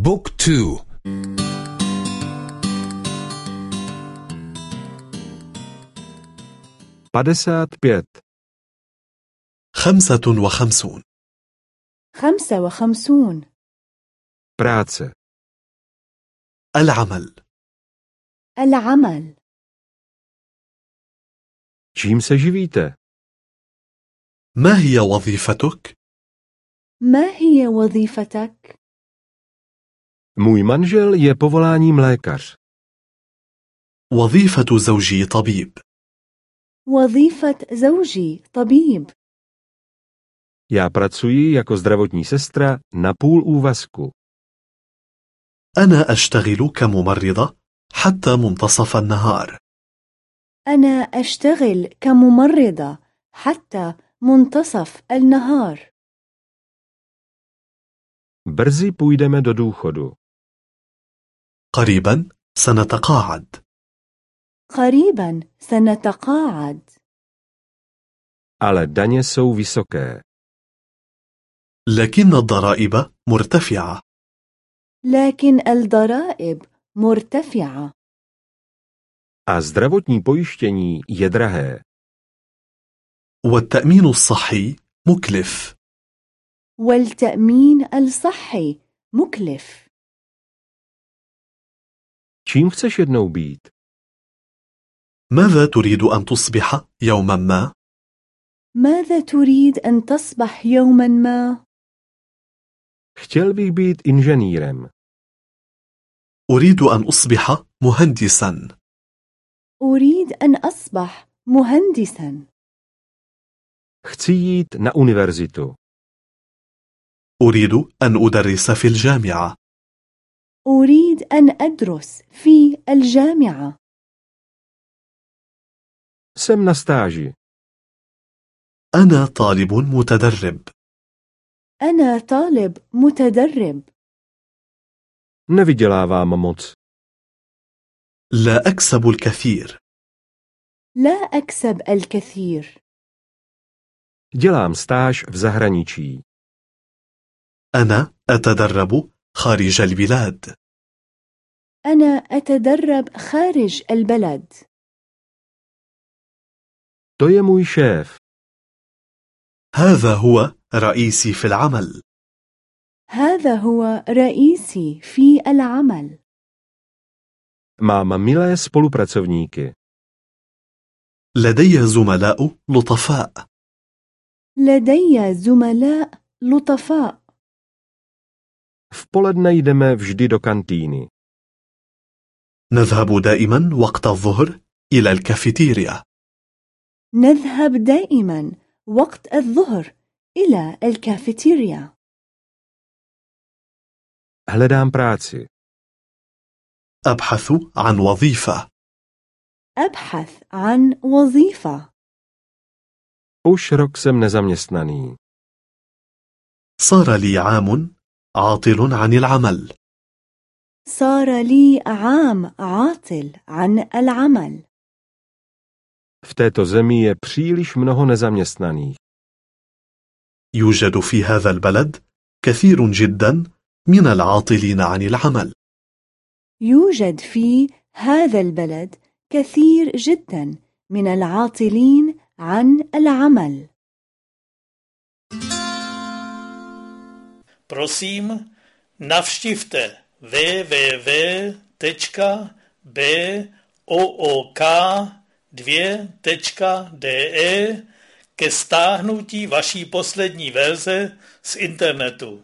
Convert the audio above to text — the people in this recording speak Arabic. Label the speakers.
Speaker 1: بوك تو
Speaker 2: padesát pět,
Speaker 3: خمسة وخمسون
Speaker 4: خمسة وخمسون
Speaker 2: práce,
Speaker 3: العمل
Speaker 4: العمل
Speaker 2: čím se živíte?
Speaker 3: ما هي وظيفتك؟
Speaker 4: ما هي وظيفتك؟
Speaker 2: Můj manžel je povoláním lékař.
Speaker 3: وظيفة زوجي طبيب
Speaker 4: وظيفة زوجي طبيب
Speaker 2: Já pracuji jako zdravotní sestra na půl úvazku.
Speaker 3: أنا أشتغل كممرضة حتى منتصف النهار
Speaker 4: أنا أشتغل كممرضة حتى منتصف النهار
Speaker 2: Brzy půjdeme do důchodu.
Speaker 3: قريبا سنتقاعد.
Speaker 4: قريبا سنتقاعد.
Speaker 2: Ale daně jsou vysoké.
Speaker 3: لكن الضرائب مرتفعة.
Speaker 4: لكن الضرائب مرتفعة.
Speaker 2: A zdravotní pojištění je drahé.
Speaker 3: والتأمين الصحي مكلف.
Speaker 4: والتأمين الصحي مكلف.
Speaker 2: Čím chceš jednou být?
Speaker 3: ماذا تريد أن تصبح يوما ما؟
Speaker 4: ماذا تريد أن تصبح يوما ما؟
Speaker 2: Chtěl bych být inženýrem.
Speaker 3: أريد أن أصبح مهندسا
Speaker 4: أريد أن أصبح مهندسا
Speaker 2: Chci jít na univerzitu.
Speaker 3: أريد أن أدرس في الجامعة
Speaker 4: أريد أن أدرس في الجامعة
Speaker 2: Jsem na stáži.
Speaker 3: أنا طالب متدرب
Speaker 4: أنا طالب متدرب
Speaker 2: Nevydělávám moc.
Speaker 3: لا أكسب الكثير
Speaker 4: لا أكسب الكثير
Speaker 2: Dělám stáž v zahraničí.
Speaker 3: أنا أتدرب خارج البلاد.
Speaker 4: أنا أتدرب خارج البلد.
Speaker 2: To je můj šéf.
Speaker 3: هذا هو رئيسي في العمل.
Speaker 4: هذا هو رئيسي في العمل.
Speaker 2: Mám milé spolupracovníky.
Speaker 3: لدي زملاء لطفاء.
Speaker 4: لدي زملاء لطفاء.
Speaker 2: V poledne jdeme vždy do kantýny.
Speaker 3: نذهب دائما وقت الظهر إلى الكافيتيريا
Speaker 4: نذهب دائما وقت الظهر إلى الكافيتيريا
Speaker 2: Hledám práci.
Speaker 3: أبحث عن وظيفة
Speaker 4: أبحث عن وظيفة
Speaker 2: Už rok jsem nezaměstnaný.
Speaker 3: صار لي عام عاطل عن العمل.
Speaker 4: صار لي عام عاطل عن العمل.
Speaker 2: V této zemi je příliš mnoho nezaměstnaných.
Speaker 3: يوجد في هذا البلد كثير جدا من العاطلين عن العمل.
Speaker 4: يوجد في هذا البلد كثير جدا من العاطلين عن العمل.
Speaker 5: Prosím, navštivte www.ook2.de ke stáhnutí vaší poslední verze z internetu.